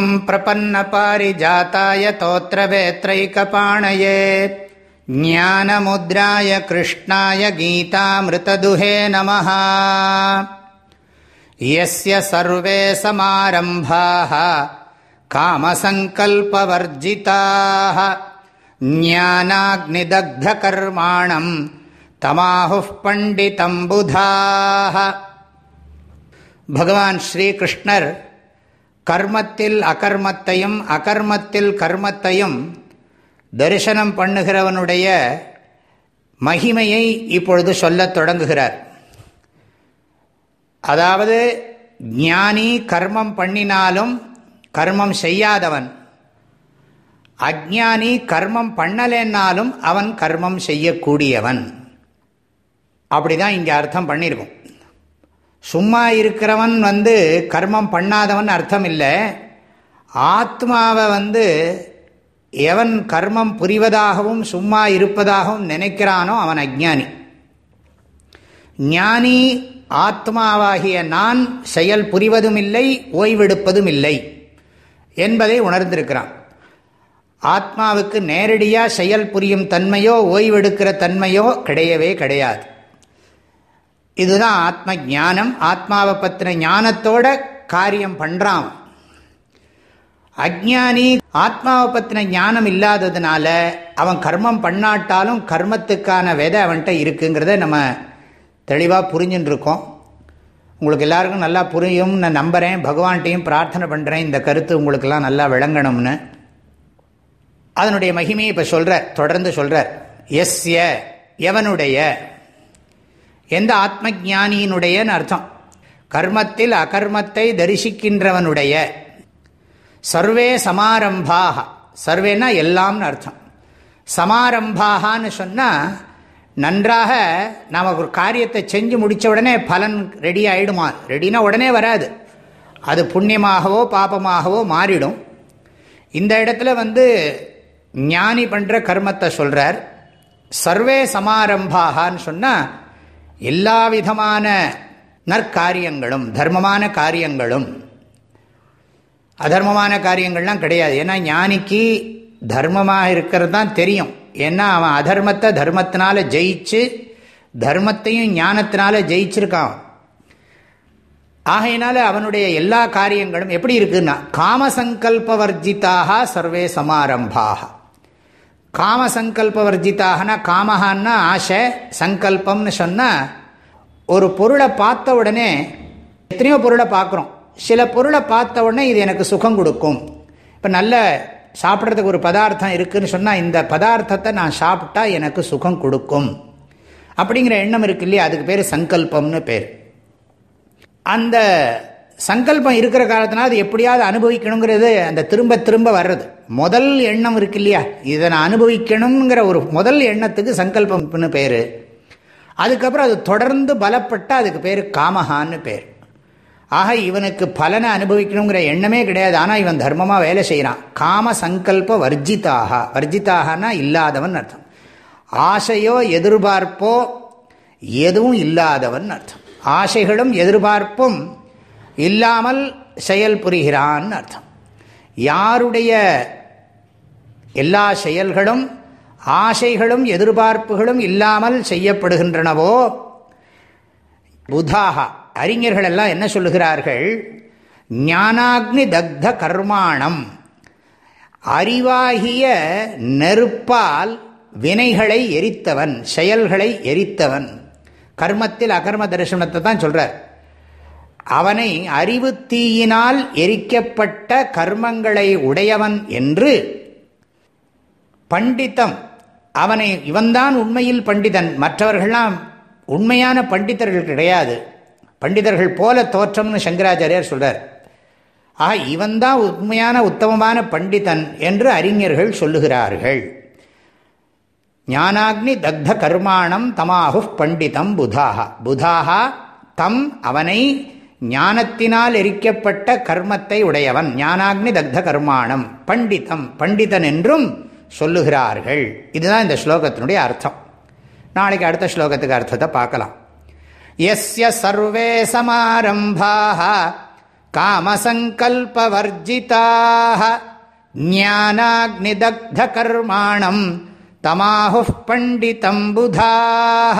ॐ प्रपन्नपारिजाताय तोत्रवेत्रैकपाणये ज्ञानमुद्राय कृष्णाय गीतामृतदुहे नमः यस्य सर्वे समारम्भाः कामसङ्कल्पवर्जिताः ज्ञानाग्निदग्धकर्माणम् तमाहुः पण्डितम् बुधाः भगवान् श्रीकृष्णर् கர்மத்தில் அகர்மத்தையும் அகர்மத்தில் கர்மத்தையும் தரிசனம் பண்ணுகிறவனுடைய மகிமையை இப்பொழுது சொல்லத் தொடங்குகிறார். அதாவது ஞானி கர்மம் பண்ணினாலும் கர்மம் செய்யாதவன். அஜானி கர்மம் பண்ணலைன்னாலும் அவன் கர்மம் செய்யக்கூடியவன். அப்படிதான் இங்கே அர்த்தம் பண்ணியிருக்கும். சும்மா இருக்கிறவன் வந்து கர்மம் பண்ணாதவன் அர்த்தம் இல்லை ஆத்மாவை வந்து எவன் கர்மம் புரிவதாகவும் சும்மா இருப்பதாகவும் நினைக்கிறானோ அவன் அஜானி ஞானி ஆத்மாவாகிய நான் செயல் புரிவதும் இல்லை ஓய்வெடுப்பதும் இல்லை என்பதை உணர்ந்திருக்கிறான். ஆத்மாவுக்கு நேரடியாக செயல் புரியும் தன்மையோ ஓய்வெடுக்கிற தன்மையோ கிடையவே கிடையாது. இதுதான் ஆத்ம ஜானம் ஆத்மாவை பற்றின ஞானத்தோட காரியம் பண்ணுறான் அஜானி ஆத்மாவை பற்றின ஞானம் இல்லாததுனால அவன் கர்மம் பண்ணாட்டாலும் கர்மத்துக்கான விதை அவன்கிட்ட இருக்குங்கிறத நம்ம தெளிவாக புரிஞ்சுட்டுருக்கோம் உங்களுக்கு எல்லாருக்கும் நல்லா புரியும். நான் நம்புகிறேன் பகவான்கிட்டையும் பிரார்த்தனை பண்ணுறேன் இந்த கருத்து உங்களுக்கெல்லாம் நல்லா விளங்கணும்னு. அதனுடைய மகிமையை இப்போ சொல்கிறார் தொடர்ந்து சொல்கிறார் எஸ்ய எவனுடைய எந்த ஆத்ம ஜானியினுடையன்னு அர்த்தம்? கர்மத்தில் அகர்மத்தை தரிசிக்கின்றவனுடைய. சர்வே சமாரம்பாக சர்வேனா எல்லாம்னு அர்த்தம். சமாரம்பாகான்னு சொன்னால் நன்றாக நாம் ஒரு காரியத்தை செஞ்சு முடித்த உடனே பலன் ரெடி ஆகிடுமா ரெடினா உடனே வராது. அது புண்ணியமாகவோ பாபமாகவோ மாறிடும். இந்த இடத்துல வந்து ஞானி பண்ணுற கர்மத்தை சொல்கிறார் சர்வே சமாரம்பாகான்னு சொன்னால் எல்லா விதமான நற்காரியங்களும் தர்மமான காரியங்களும். அதர்மமான காரியங்கள்லாம் கிடையாது. ஏன்னா ஞானிக்கு தர்மமாக இருக்கிறது தான் தெரியும். ஏன்னா அவன் அதர்மத்தை தர்மத்தினால ஜெயிச்சு தர்மத்தையும் ஞானத்தினால ஜெயிச்சிருக்கான். ஆகையினால அவனுடைய எல்லா காரியங்களும் எப்படி இருக்குன்னா காமசங்கல்பவர்ஜிதாக சர்வே சமாரம்பாக காம சங்கல்ப வர்ஜிதாகனா காமஹான்னா ஆசை சங்கல்பம்னு சொன்னால் ஒரு பொருளை பார்த்த உடனே எத்தனையோ பொருளை பார்க்குறோம். சில பொருளை பார்த்த உடனே இது எனக்கு சுகம் கொடுக்கும். இப்போ நல்ல சாப்பிட்றதுக்கு ஒரு பதார்த்தம் இருக்குதுன்னு சொன்னால் இந்த பதார்த்தத்தை நான் சாப்பிட்டா எனக்கு சுகம் கொடுக்கும். அப்படிங்கிற எண்ணம் இருக்கு இல்லையா? அதுக்கு பேர் சங்கல்பம்னு பேர். அந்த சங்கல்பம் இருக்கிற காலத்தினால் அது எப்படியாவது அனுபவிக்கணுங்கிறது அந்த திரும்ப திரும்ப வர்றது. முதல் எண்ணம் இருக்கு இல்லையா? இதை நான் அனுபவிக்கணுங்கிற ஒரு முதல் எண்ணத்துக்கு சங்கல்பம்னு பேர். அதுக்கப்புறம் அது தொடர்ந்து பலப்பட்ட அதுக்கு பேர் காமஹான்னு பேர். ஆக இவனுக்கு பலனை அனுபவிக்கணுங்கிற எண்ணமே கிடையாது. ஆனால் இவன் தர்மமாக வேலை செய்கிறான் காம சங்கல்ப வர்ஜிதாக வர்ஜிதாகனா இல்லாதவன் அர்த்தம். ஆசையோ எதிர்பார்ப்போ எதுவும் இல்லாதவன் அர்த்தம். ஆசைகளும் எதிர்பார்ப்பும் இல்லாமல் செயல் புரிகிறான் அர்த்தம். யாருடைய எல்லா செயல்களும் ஆசைகளும் எதிர்பார்ப்புகளும் இல்லாமல் செய்யப்படுகின்றனவோ புதாகா அறிஞர்கள் எல்லாம் என்ன சொல்லுகிறார்கள்? ஞானாக்னி தக்த கர்மாணம். அறிவாகிய நெருப்பால் வினைகளை எரித்தவன் செயல்களை எரித்தவன். கர்மத்தில் அகர்ம தரிசனத்தை தான் சொல்கிறார் அவனை அறிவு தீயினால் எரிக்கப்பட்ட கர்மங்களை உடையவன் என்று பண்டித்தம் அவனை இவன்தான் உண்மையில் பண்டிதன். மற்றவர்கள்லாம் உண்மையான பண்டிதர்கள் கிடையாது. பண்டிதர்கள் போல தோற்றம்னு சங்கராச்சாரியார் சொல்றார். ஆக இவன்தான் உண்மையான உத்தமமான பண்டிதன் என்று அறிஞர்கள் சொல்லுகிறார்கள். ஞானாக்னி தக்த கர்மாணம் தமாகு பண்டிதம் புதாகா புதாகா தம் அவனை ஞானத்தினால் எரிக்கப்பட்ட கர்மத்தை உடையவன் ஞானாக்னி தக்த கர்மானம் பண்டிதம் பண்டிதன் என்றும் சொல்லுகிறார்கள். இதுதான் இந்த ஸ்லோகத்தினுடைய அர்த்தம். நாளைக்கு அடுத்த ஸ்லோகத்துக்கு அர்த்தத்தை பார்க்கலாம். எஸ்ய சர்வே சமாரம்பாக காமசங்கல்பவர்ஜிதாக ஞானாக்னிதக்த கர்மாணம் தமாஹு பண்டிதம் புதாக